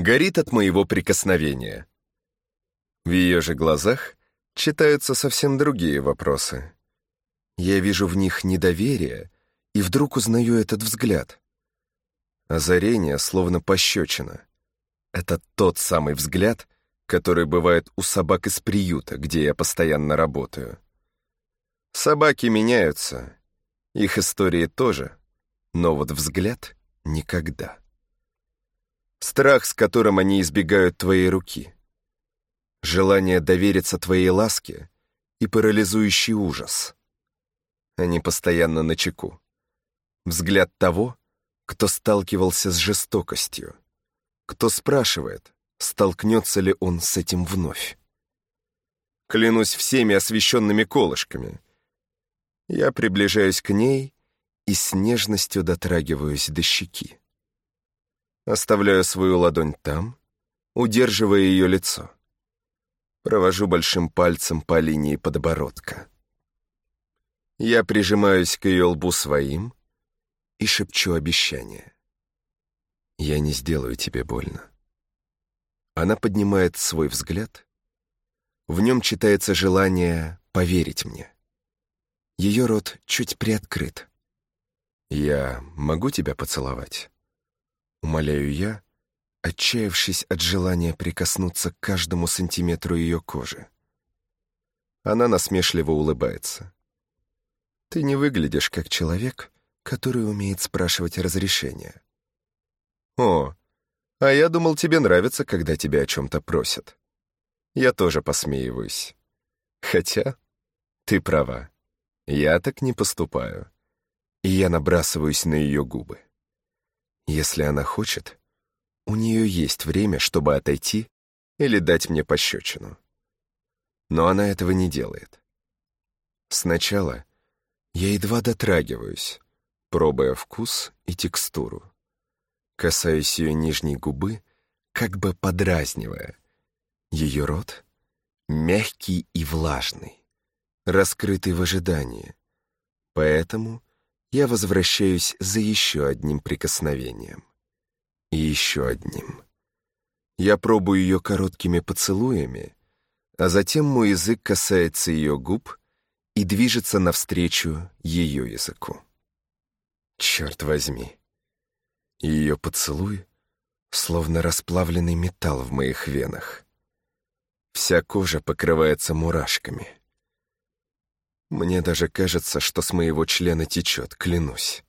горит от моего прикосновения. В ее же глазах читаются совсем другие вопросы. Я вижу в них недоверие и вдруг узнаю этот взгляд. Озарение словно пощечина. Это тот самый взгляд, который бывает у собак из приюта, где я постоянно работаю. Собаки меняются, их истории тоже, но вот взгляд — никогда. Страх, с которым они избегают твоей руки. Желание довериться твоей ласке и парализующий ужас. Они постоянно на чеку. Взгляд того, кто сталкивался с жестокостью. Кто спрашивает, столкнется ли он с этим вновь. Клянусь всеми освещенными колышками. Я приближаюсь к ней и с нежностью дотрагиваюсь до щеки. Оставляю свою ладонь там, удерживая ее лицо. Провожу большим пальцем по линии подбородка. Я прижимаюсь к ее лбу своим и шепчу обещание. «Я не сделаю тебе больно». Она поднимает свой взгляд. В нем читается желание поверить мне. Ее рот чуть приоткрыт. «Я могу тебя поцеловать?» Умоляю я, отчаявшись от желания прикоснуться к каждому сантиметру ее кожи. Она насмешливо улыбается. «Ты не выглядишь как человек, который умеет спрашивать разрешения». «О, а я думал, тебе нравится, когда тебя о чем-то просят». Я тоже посмеиваюсь. Хотя, ты права, я так не поступаю. И я набрасываюсь на ее губы. Если она хочет, у нее есть время, чтобы отойти или дать мне пощечину. Но она этого не делает. Сначала я едва дотрагиваюсь, пробуя вкус и текстуру. Касаюсь ее нижней губы, как бы подразнивая. Ее рот мягкий и влажный, раскрытый в ожидании. Поэтому я возвращаюсь за еще одним прикосновением. И еще одним. Я пробую ее короткими поцелуями, а затем мой язык касается ее губ и движется навстречу ее языку. Черт возьми. Ее поцелуй словно расплавленный металл в моих венах. Вся кожа покрывается мурашками. Мне даже кажется, что с моего члена течет, клянусь.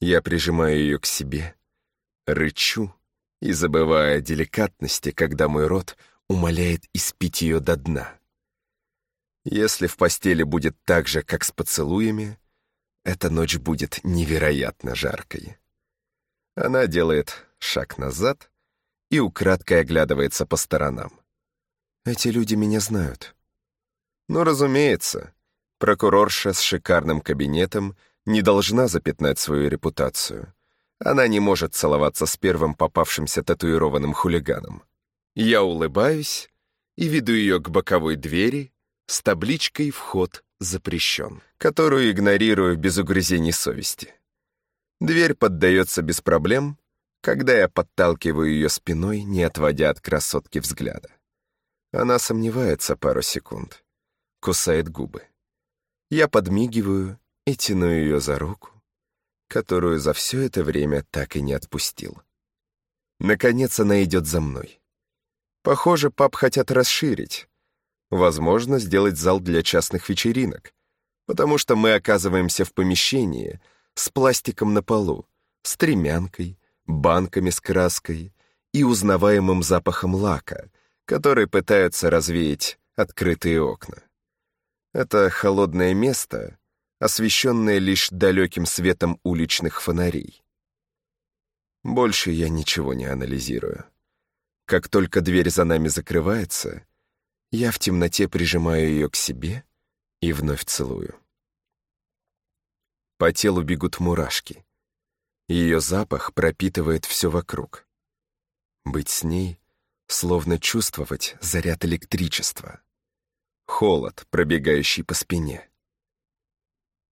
Я прижимаю ее к себе, рычу и забывая о деликатности, когда мой рот умоляет испить ее до дна. Если в постели будет так же, как с поцелуями, эта ночь будет невероятно жаркой. Она делает шаг назад и украдкой оглядывается по сторонам. Эти люди меня знают. Но, разумеется, прокурорша с шикарным кабинетом не должна запятнать свою репутацию. Она не может целоваться с первым попавшимся татуированным хулиганом. Я улыбаюсь и веду ее к боковой двери с табличкой «Вход запрещен», которую игнорирую без угрызений совести. Дверь поддается без проблем, когда я подталкиваю ее спиной, не отводя от красотки взгляда. Она сомневается пару секунд кусает губы. Я подмигиваю и тяну ее за руку, которую за все это время так и не отпустил. Наконец она идет за мной. Похоже, пап хотят расширить. Возможно, сделать зал для частных вечеринок, потому что мы оказываемся в помещении с пластиком на полу, стремянкой, банками с краской и узнаваемым запахом лака, который пытаются развеять открытые окна. Это холодное место, освещенное лишь далеким светом уличных фонарей. Больше я ничего не анализирую. Как только дверь за нами закрывается, я в темноте прижимаю ее к себе и вновь целую. По телу бегут мурашки. Ее запах пропитывает все вокруг. Быть с ней — словно чувствовать заряд электричества холод, пробегающий по спине.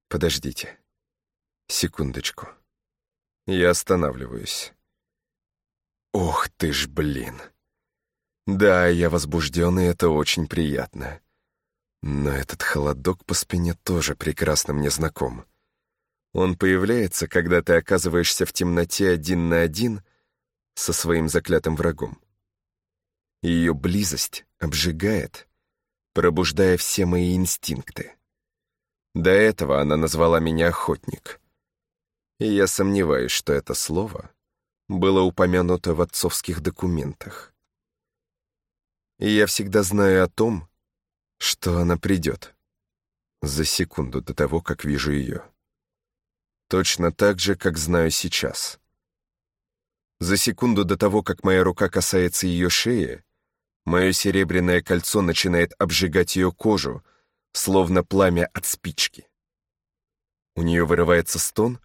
Подождите. Секундочку. Я останавливаюсь. Ох ты ж, блин. Да, я возбужден, и это очень приятно. Но этот холодок по спине тоже прекрасно мне знаком. Он появляется, когда ты оказываешься в темноте один на один со своим заклятым врагом. Ее близость обжигает, пробуждая все мои инстинкты. До этого она назвала меня охотник. И я сомневаюсь, что это слово было упомянуто в отцовских документах. И я всегда знаю о том, что она придет. За секунду до того, как вижу ее. Точно так же, как знаю сейчас. За секунду до того, как моя рука касается ее шеи, мое серебряное кольцо начинает обжигать ее кожу, словно пламя от спички. У нее вырывается стон,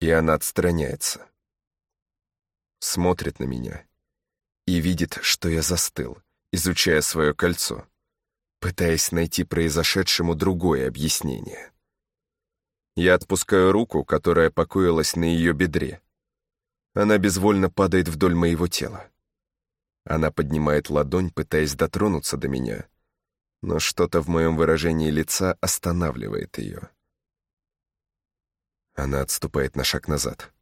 и она отстраняется. Смотрит на меня и видит, что я застыл, изучая свое кольцо, пытаясь найти произошедшему другое объяснение. Я отпускаю руку, которая покоилась на ее бедре. Она безвольно падает вдоль моего тела. Она поднимает ладонь, пытаясь дотронуться до меня, но что-то в моем выражении лица останавливает ее. Она отступает на шаг назад.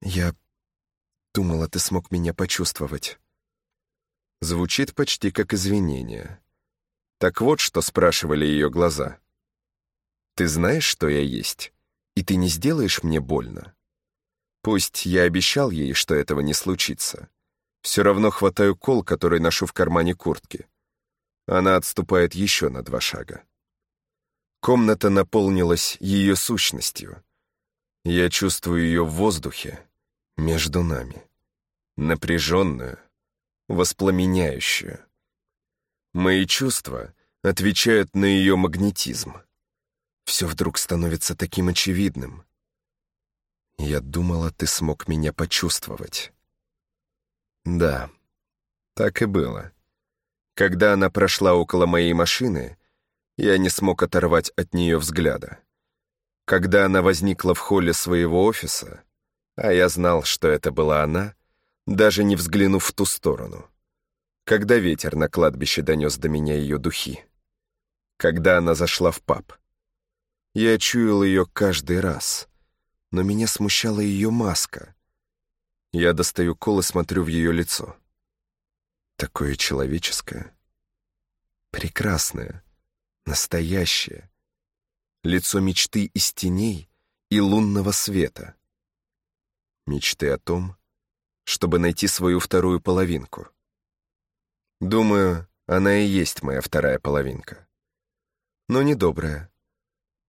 «Я думала, ты смог меня почувствовать». Звучит почти как извинение. Так вот, что спрашивали ее глаза. Ты знаешь, что я есть, и ты не сделаешь мне больно. Пусть я обещал ей, что этого не случится. Все равно хватаю кол, который ношу в кармане куртки. Она отступает еще на два шага. Комната наполнилась ее сущностью. Я чувствую ее в воздухе между нами. Напряженную, воспламеняющую. Мои чувства отвечают на ее магнетизм. Все вдруг становится таким очевидным. Я думала, ты смог меня почувствовать. Да, так и было. Когда она прошла около моей машины, я не смог оторвать от нее взгляда. Когда она возникла в холле своего офиса, а я знал, что это была она, даже не взглянув в ту сторону. Когда ветер на кладбище донес до меня ее духи. Когда она зашла в паб. Я чуял ее каждый раз, но меня смущала ее маска. Я достаю кол и смотрю в ее лицо. Такое человеческое, прекрасное, настоящее. Лицо мечты из теней и лунного света. Мечты о том, чтобы найти свою вторую половинку. Думаю, она и есть моя вторая половинка. Но не добрая,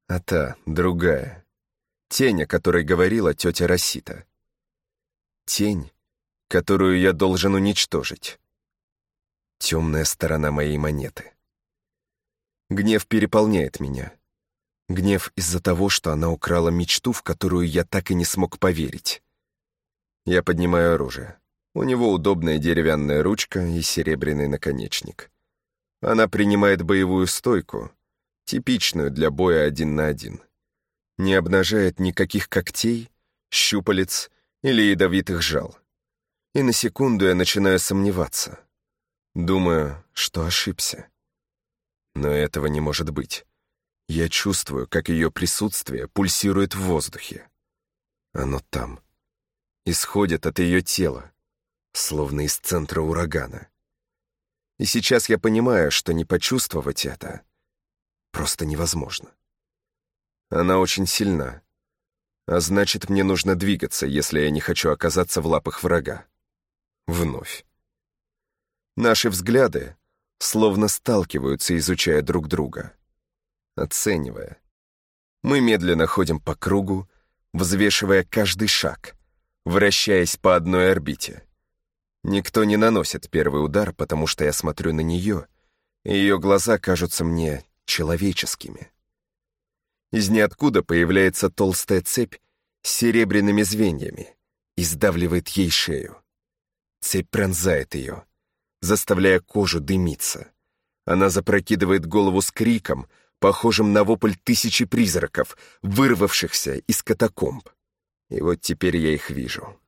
а та, другая. Тень, о которой говорила тетя Росита. Тень, которую я должен уничтожить. Темная сторона моей монеты. Гнев переполняет меня. Гнев из-за того, что она украла мечту, в которую я так и не смог поверить. Я поднимаю оружие. У него удобная деревянная ручка и серебряный наконечник. Она принимает боевую стойку, типичную для боя один на один. Не обнажает никаких когтей, щупалец или ядовитых жал. И на секунду я начинаю сомневаться. Думаю, что ошибся. Но этого не может быть. Я чувствую, как ее присутствие пульсирует в воздухе. Оно там. Исходит от ее тела, словно из центра урагана. И сейчас я понимаю, что не почувствовать это просто невозможно. Она очень сильна. А значит, мне нужно двигаться, если я не хочу оказаться в лапах врага. Вновь. Наши взгляды словно сталкиваются, изучая друг друга, оценивая. Мы медленно ходим по кругу, взвешивая каждый шаг, вращаясь по одной орбите. Никто не наносит первый удар, потому что я смотрю на нее, и ее глаза кажутся мне человеческими. Из ниоткуда появляется толстая цепь с серебряными звеньями и сдавливает ей шею. Цепь пронзает ее, заставляя кожу дымиться. Она запрокидывает голову с криком, похожим на вопль тысячи призраков, вырвавшихся из катакомб. И вот теперь я их вижу.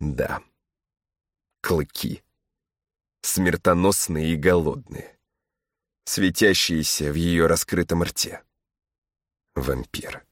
Да, клыки. Смертоносные и голодные. Светящиеся в ее раскрытом рте. Вампир.